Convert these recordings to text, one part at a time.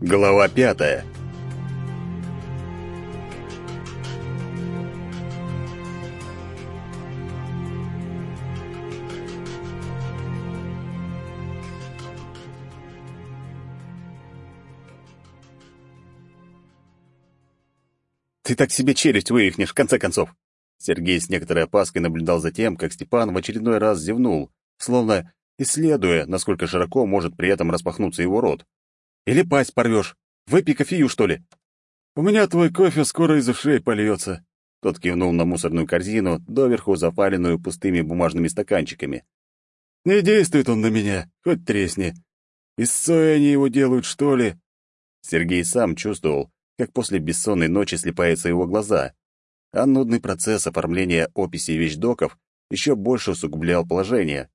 Глава пятая. «Ты так себе челюсть вывихнешь, в конце концов!» Сергей с некоторой опаской наблюдал за тем, как Степан в очередной раз зевнул, словно исследуя, насколько широко может при этом распахнуться его рот. «Или пасть порвешь. Выпей кофею, что ли?» «У меня твой кофе скоро из ушей польется», — тот кивнул на мусорную корзину, доверху запаленную пустыми бумажными стаканчиками. «Не действует он на меня, хоть тресни. Из сои они его делают, что ли?» Сергей сам чувствовал, как после бессонной ночи слепаются его глаза, а нудный процесс оформления описи вещдоков еще больше усугублял положение.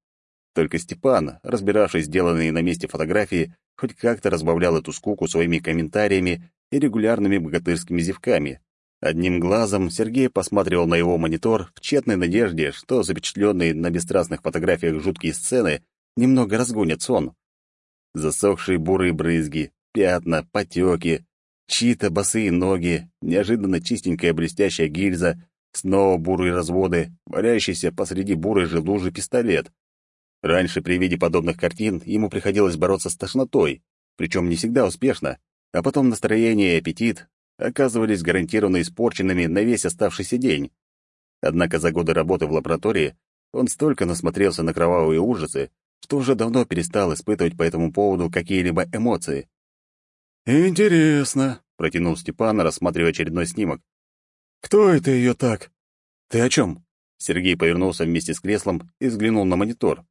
Только Степан, разбиравшись сделанные на месте фотографии, хоть как-то разбавлял эту скуку своими комментариями и регулярными богатырскими зевками. Одним глазом Сергей посматривал на его монитор в тщетной надежде, что запечатленные на бесстрастных фотографиях жуткие сцены немного разгонят сон. Засохшие бурые брызги, пятна, потеки, чьи-то босые ноги, неожиданно чистенькая блестящая гильза, снова бурые разводы, валяющийся посреди бурой же лужи пистолет. Раньше при виде подобных картин ему приходилось бороться с тошнотой, причем не всегда успешно, а потом настроение и аппетит оказывались гарантированно испорченными на весь оставшийся день. Однако за годы работы в лаборатории он столько насмотрелся на кровавые ужасы, что уже давно перестал испытывать по этому поводу какие-либо эмоции. «Интересно», — протянул Степан, рассматривая очередной снимок. «Кто это ее так?» «Ты о чем?» Сергей повернулся вместе с креслом и взглянул на монитор.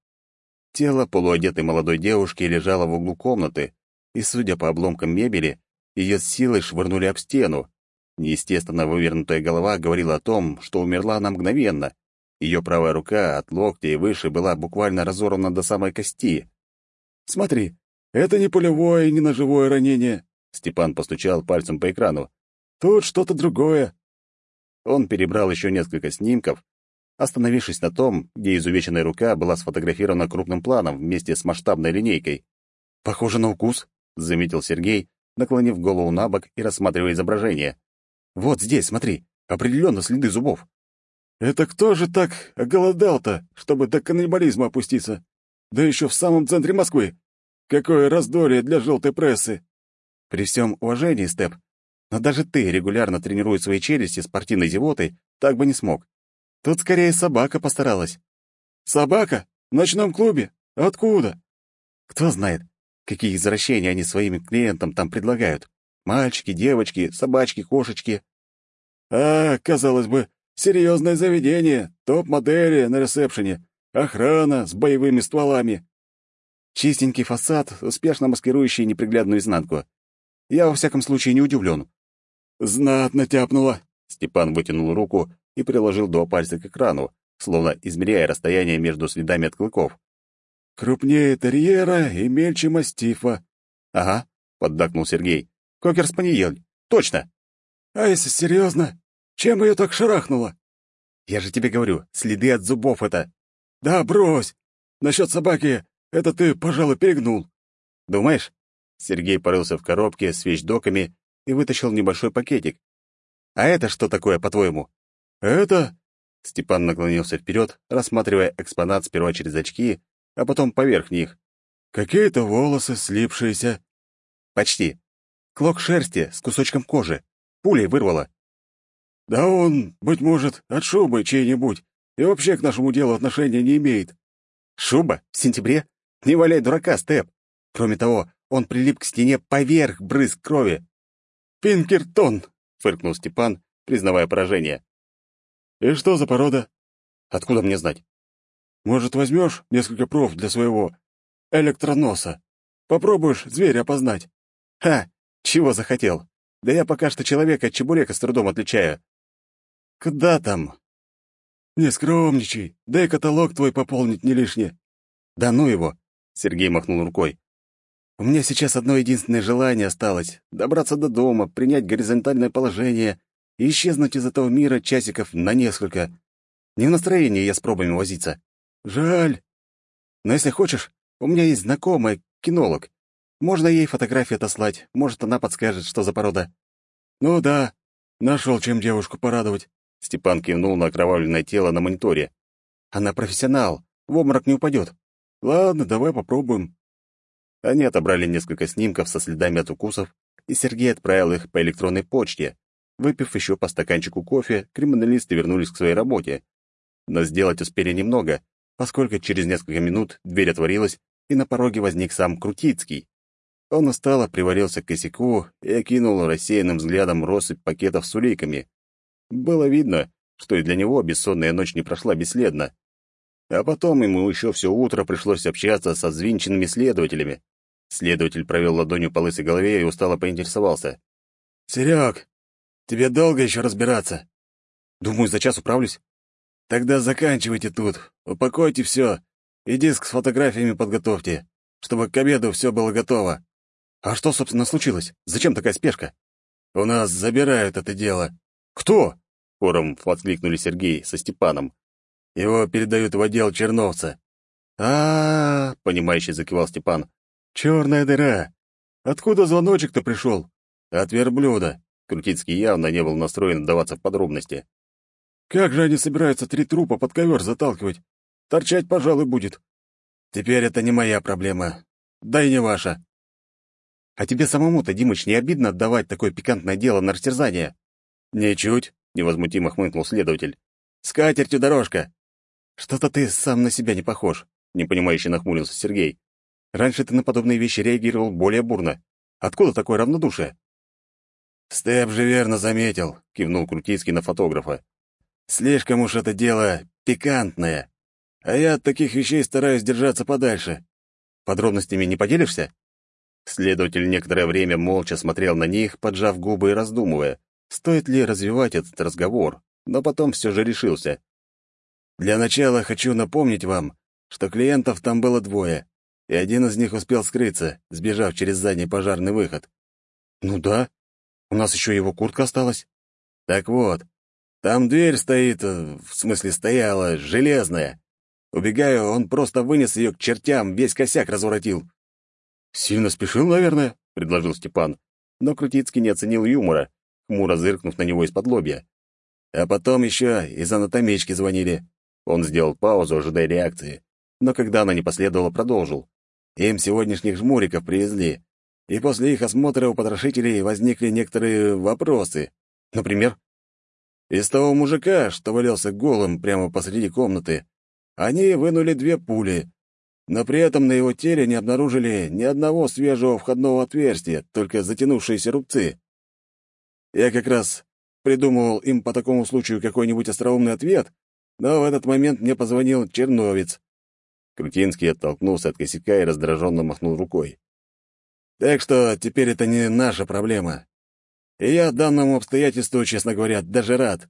Тело полуодетой молодой девушки лежало в углу комнаты, и, судя по обломкам мебели, ее с силой швырнули об стену. Неестественно вывернутая голова говорила о том, что умерла она мгновенно. Ее правая рука от локтя и выше была буквально разорвана до самой кости. «Смотри, это не пулевое и не ножевое ранение», — Степан постучал пальцем по экрану. «Тут что-то другое». Он перебрал еще несколько снимков, остановившись на том, где изувеченная рука была сфотографирована крупным планом вместе с масштабной линейкой. «Похоже на укус», — заметил Сергей, наклонив голову на бок и рассматривая изображение. «Вот здесь, смотри, определенно следы зубов». «Это кто же так оголодал-то, чтобы до каннибализма опуститься? Да еще в самом центре Москвы! Какое раздолье для желтой прессы!» «При всем уважении, Степ, но даже ты, регулярно тренируя свои челюсти спортивной зевотой, так бы не смог. Тут скорее собака постаралась. Собака? В ночном клубе? Откуда? Кто знает, какие извращения они своим клиентам там предлагают. Мальчики, девочки, собачки, кошечки. А, казалось бы, серьезное заведение, топ-модели на ресепшене, охрана с боевыми стволами. Чистенький фасад, успешно маскирующий неприглядную изнанку. Я, во всяком случае, не удивлен. «Знатно тяпнуло!» Степан вытянул руку и приложил два пальца к экрану, словно измеряя расстояние между следами от клыков. «Крупнее терьера и мельче мастифа». «Ага», — поддакнул Сергей. «Кокер-спаниель. Точно!» «А если серьезно? Чем ее так шарахнуло?» «Я же тебе говорю, следы от зубов это». «Да брось! Насчет собаки, это ты, пожалуй, перегнул». «Думаешь?» Сергей порылся в коробке с вещдоками и вытащил небольшой пакетик. «А это что такое, по-твоему?» «Это...» Степан наклонился вперед, рассматривая экспонат сперва через очки, а потом поверх них. «Какие-то волосы слипшиеся». «Почти. Клок шерсти с кусочком кожи. Пулей вырвало». «Да он, быть может, от шубы чей-нибудь, и вообще к нашему делу отношения не имеет». «Шуба? В сентябре? Не валяй дурака, Степ. Кроме того, он прилип к стене поверх брызг крови». «Пинкертон!» — фыркнул Степан, признавая поражение. «И что за порода?» «Откуда мне знать?» «Может, возьмешь несколько проф для своего электроноса? Попробуешь зверя опознать?» «Ха! Чего захотел? Да я пока что человека от чебурека с трудом отличаю». «Куда там?» «Не скромничай, дай каталог твой пополнить не лишнее». «Да ну его!» — Сергей махнул рукой. «У меня сейчас одно единственное желание осталось — добраться до дома, принять горизонтальное положение и исчезнуть из этого мира часиков на несколько. Не в настроении я с пробами возиться. Жаль. Но если хочешь, у меня есть знакомый кинолог. Можно ей фотографию отослать, может, она подскажет, что за порода». «Ну да, нашел, чем девушку порадовать». Степан кивнул на окровавленное тело на мониторе. «Она профессионал, в обморок не упадет». «Ладно, давай попробуем». Они отобрали несколько снимков со следами от укусов, и Сергей отправил их по электронной почте. Выпив еще по стаканчику кофе, криминалисты вернулись к своей работе. Но сделать успели немного, поскольку через несколько минут дверь отворилась, и на пороге возник сам Крутицкий. Он устало привалился к косяку и окинул рассеянным взглядом россыпь пакетов с уликами. Было видно, что и для него бессонная ночь не прошла бесследно. А потом ему еще все утро пришлось общаться со взвинченными следователями. Следователь провел ладонью по лысой голове и устало поинтересовался. «Серег, тебе долго еще разбираться?» «Думаю, за час управлюсь». «Тогда заканчивайте тут, упакуйте все и диск с фотографиями подготовьте, чтобы к обеду все было готово». «А что, собственно, случилось? Зачем такая спешка?» «У нас забирают это дело». «Кто?» — хором воскликнули Сергей со Степаном. «Его передают в отдел Черновца». «А-а-а!» — понимающе закивал Степан. «Черная дыра! Откуда звоночек-то пришел?» «От верблюда». Крутицкий явно не был настроен вдаваться в подробности. «Как же они собираются три трупа под ковер заталкивать? Торчать, пожалуй, будет». «Теперь это не моя проблема. Да и не ваша». «А тебе самому-то, Димыч, не обидно отдавать такое пикантное дело на растерзание?» «Ничуть», — невозмутимо хмыкнул следователь. «С катертью дорожка». «Что-то ты сам на себя не похож», — непонимающе нахмурился Сергей. Раньше ты на подобные вещи реагировал более бурно. Откуда такое равнодушие?» «Степ же верно заметил», — кивнул Крутицкий на фотографа. «Слишком уж это дело пикантное. А я от таких вещей стараюсь держаться подальше. Подробностями не поделишься?» Следователь некоторое время молча смотрел на них, поджав губы и раздумывая, стоит ли развивать этот разговор, но потом все же решился. «Для начала хочу напомнить вам, что клиентов там было двое и один из них успел скрыться, сбежав через задний пожарный выход. «Ну да. У нас еще его куртка осталась». «Так вот, там дверь стоит, э, в смысле стояла, железная. Убегая, он просто вынес ее к чертям, весь косяк разворотил». «Сильно спешил, наверное», — предложил Степан. Но Крутицкий не оценил юмора, хмуро зыркнув на него из-под лобья. А потом еще из анатомички звонили. Он сделал паузу, ожидая реакции, но когда она не последовала, продолжил. Им сегодняшних жмуриков привезли, и после их осмотра у потрошителей возникли некоторые вопросы. Например? Из того мужика, что валялся голым прямо посреди комнаты, они вынули две пули, но при этом на его теле не обнаружили ни одного свежего входного отверстия, только затянувшиеся рубцы. Я как раз придумывал им по такому случаю какой-нибудь остроумный ответ, но в этот момент мне позвонил Черновец. Крутинский оттолкнулся от косяка и раздраженно махнул рукой. «Так что теперь это не наша проблема. И я данному обстоятельству, честно говоря, даже рад».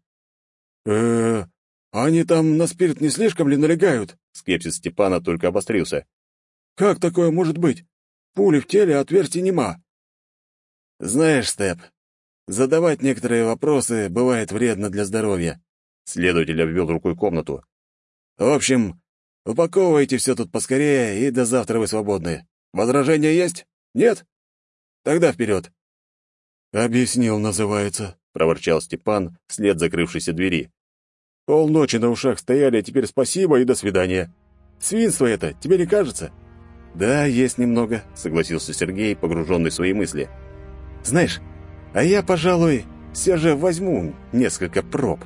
«Э-э, они там на спирт не слишком ли налегают?» Скепсис Степана только обострился. «Как такое может быть? Пули в теле, а отверстий нема». «Знаешь, Степ, задавать некоторые вопросы бывает вредно для здоровья». Следователь обвел рукой комнату. «В общем, Упаковывайте все тут поскорее, и до завтра вы свободны. Возражения есть? Нет? Тогда вперед. «Объяснил, называется», — проворчал Степан вслед закрывшейся двери. «Полночи на ушах стояли, а теперь спасибо и до свидания. Свинство это, тебе не кажется?» «Да, есть немного», — согласился Сергей, погруженный в свои мысли. «Знаешь, а я, пожалуй, все же возьму несколько проб».